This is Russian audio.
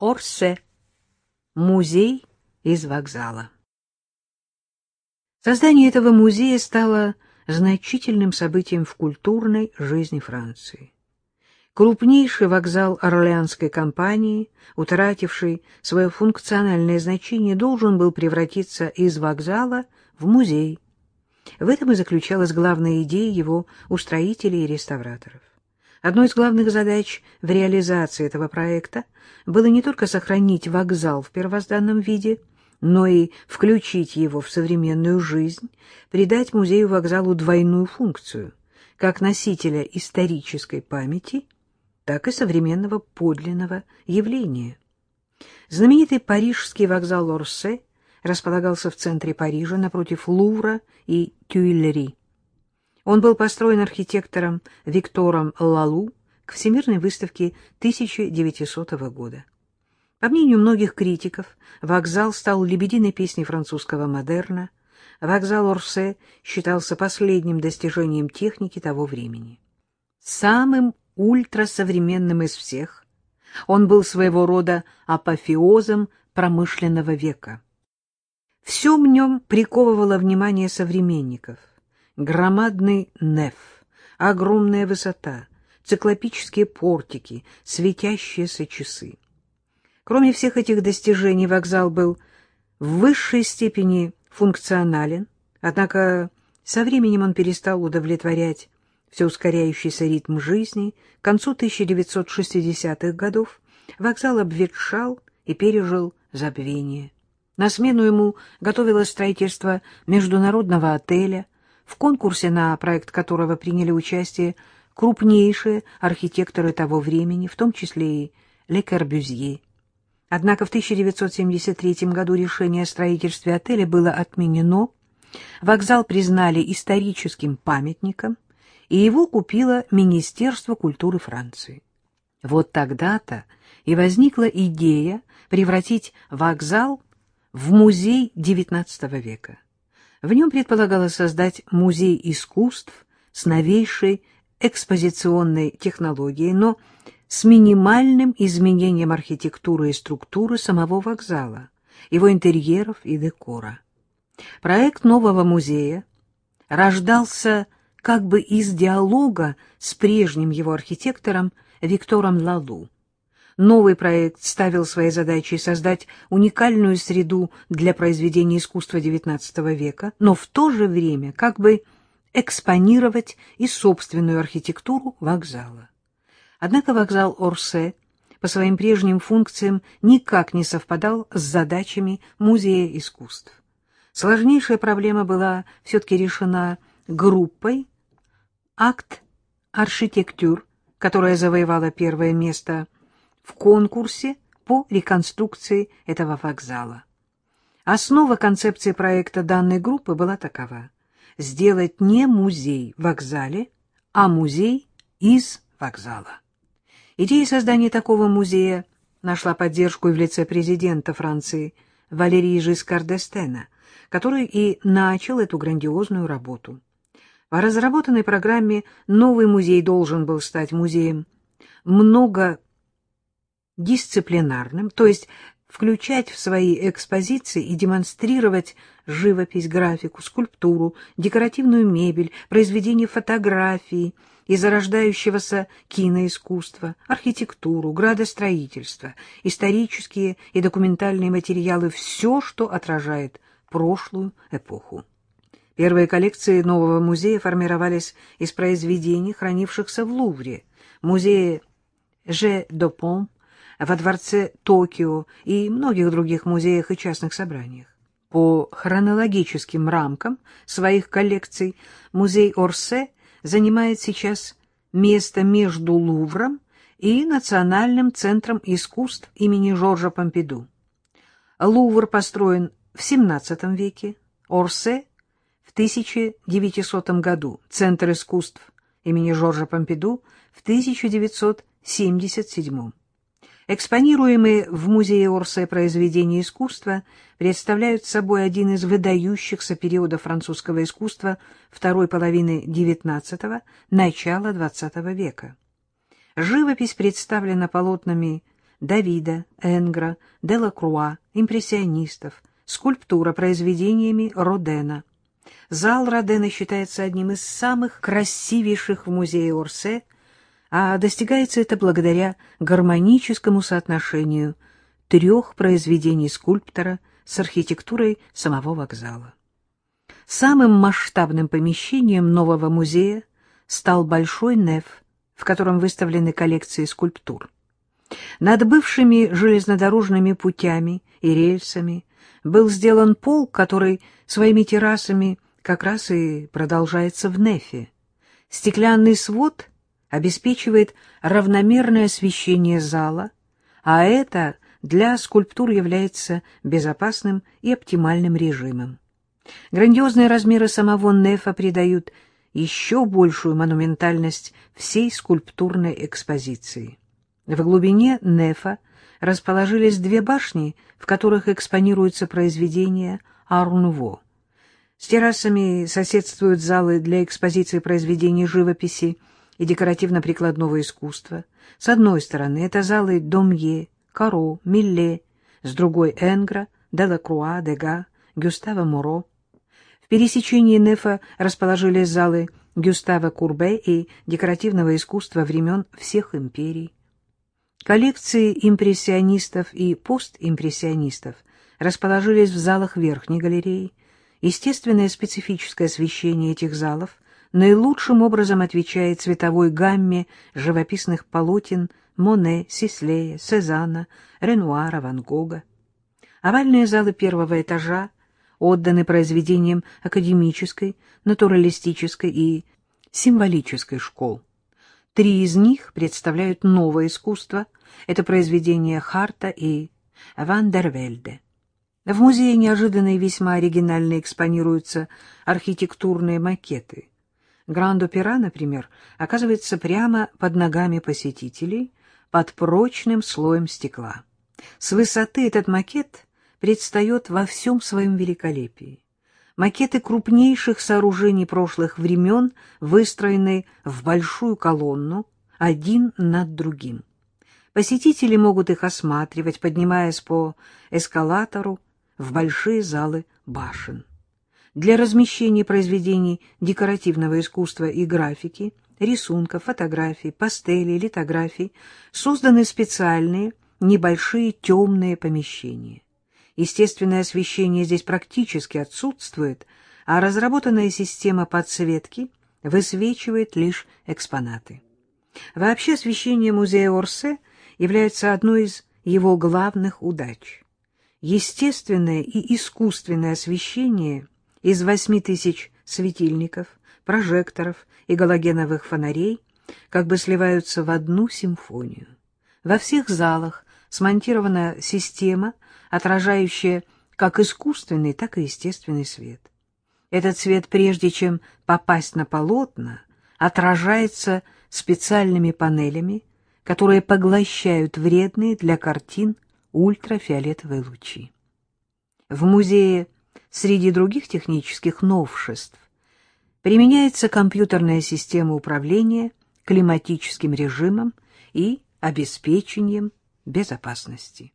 Орсе. Музей из вокзала. Создание этого музея стало значительным событием в культурной жизни Франции. Крупнейший вокзал Орлеанской компании, утративший свое функциональное значение, должен был превратиться из вокзала в музей. В этом и заключалась главная идея его устроителей и реставраторов. Одной из главных задач в реализации этого проекта было не только сохранить вокзал в первозданном виде, но и включить его в современную жизнь, придать музею-вокзалу двойную функцию, как носителя исторической памяти, так и современного подлинного явления. Знаменитый парижский вокзал Орсе располагался в центре Парижа напротив Лувра и Тюильри. Он был построен архитектором Виктором Лалу к Всемирной выставке 1900 года. По мнению многих критиков, вокзал стал лебединой песней французского модерна. Вокзал Орсе считался последним достижением техники того времени. Самым ультрасовременным из всех, он был своего рода апофеозом промышленного века. Все в нем приковывало внимание современников — Громадный неф, огромная высота, циклопические портики, светящиеся часы. Кроме всех этих достижений, вокзал был в высшей степени функционален, однако со временем он перестал удовлетворять все ускоряющийся ритм жизни. К концу 1960-х годов вокзал обветшал и пережил забвение. На смену ему готовилось строительство международного отеля, в конкурсе, на проект которого приняли участие крупнейшие архитекторы того времени, в том числе и Ле Корбюзье. Однако в 1973 году решение о строительстве отеля было отменено, вокзал признали историческим памятником, и его купило Министерство культуры Франции. Вот тогда-то и возникла идея превратить вокзал в музей XIX века. В нем предполагалось создать музей искусств с новейшей экспозиционной технологией, но с минимальным изменением архитектуры и структуры самого вокзала, его интерьеров и декора. Проект нового музея рождался как бы из диалога с прежним его архитектором Виктором Лалу. Новый проект ставил своей задачей создать уникальную среду для произведения искусства XIX века, но в то же время как бы экспонировать и собственную архитектуру вокзала. Однако вокзал Орсе по своим прежним функциям никак не совпадал с задачами Музея искусств. Сложнейшая проблема была все-таки решена группой «Акт архитектур», которая завоевала первое место – в конкурсе по реконструкции этого вокзала. Основа концепции проекта данной группы была такова — сделать не музей в вокзале, а музей из вокзала. Идея создания такого музея нашла поддержку и в лице президента Франции Валерии Жискар д'Эстена, который и начал эту грандиозную работу. По разработанной программе новый музей должен был стать музеем много дисциплинарным, то есть включать в свои экспозиции и демонстрировать живопись, графику, скульптуру, декоративную мебель, произведения фотографии и зарождающегося киноискусства, архитектуру, градостроительство, исторические и документальные материалы, все, что отражает прошлую эпоху. Первые коллекции нового музея формировались из произведений, хранившихся в Лувре, музее Же Допон, во дворце Токио и многих других музеях и частных собраниях. По хронологическим рамкам своих коллекций музей Орсе занимает сейчас место между Лувром и Национальным центром искусств имени Жоржа Помпиду. Лувр построен в XVII веке, Орсе — в 1900 году, Центр искусств имени Жоржа Помпиду — в 1977 Экспонируемые в музее Орсе произведения искусства представляют собой один из выдающихся периодов французского искусства второй половины XIX – начала XX века. Живопись представлена полотнами Давида, Энгра, Делакруа, импрессионистов, скульптура произведениями Родена. Зал Родена считается одним из самых красивейших в музее Орсе, а достигается это благодаря гармоническому соотношению трех произведений скульптора с архитектурой самого вокзала. Самым масштабным помещением нового музея стал Большой Неф, в котором выставлены коллекции скульптур. Над бывшими железнодорожными путями и рельсами был сделан пол, который своими террасами как раз и продолжается в Нефе. Стеклянный свод обеспечивает равномерное освещение зала, а это для скульптур является безопасным и оптимальным режимом. Грандиозные размеры самого Нефа придают еще большую монументальность всей скульптурной экспозиции. В глубине Нефа расположились две башни, в которых экспонируются произведения Арнуво. С террасами соседствуют залы для экспозиции произведений живописи и декоративно-прикладного искусства. С одной стороны это залы Домье, Каро, Милле, с другой — Энгра, Делакруа, Дега, Гюстава Муро. В пересечении Нефа расположились залы Гюстава Курбе и декоративного искусства времен всех империй. Коллекции импрессионистов и постимпрессионистов расположились в залах верхней галереи. Естественное специфическое освещение этих залов наилучшим образом отвечает цветовой гамме живописных полотен Моне, Сислея, Сезана, Ренуара, Ван Гога. Овальные залы первого этажа отданы произведениям академической, натуралистической и символической школ. Три из них представляют новое искусство. Это произведения Харта и Ван дер Вельде. В музее неожиданно и весьма оригинально экспонируются архитектурные макеты. Гранд-опера, например, оказывается прямо под ногами посетителей, под прочным слоем стекла. С высоты этот макет предстает во всем своем великолепии. Макеты крупнейших сооружений прошлых времен выстроены в большую колонну, один над другим. Посетители могут их осматривать, поднимаясь по эскалатору в большие залы башен. Для размещения произведений декоративного искусства и графики, рисунков, фотографий, пастелей, литографий созданы специальные небольшие темные помещения. Естественное освещение здесь практически отсутствует, а разработанная система подсветки высвечивает лишь экспонаты. Вообще освещение музея Орсе является одной из его главных удач. Естественное и искусственное освещение из восьми тысяч светильников, прожекторов и галогеновых фонарей как бы сливаются в одну симфонию. Во всех залах смонтирована система, отражающая как искусственный, так и естественный свет. Этот свет, прежде чем попасть на полотна, отражается специальными панелями, которые поглощают вредные для картин ультрафиолетовые лучи. В музее среди других технических новшеств применяется компьютерная система управления климатическим режимом и обеспечением безопасности.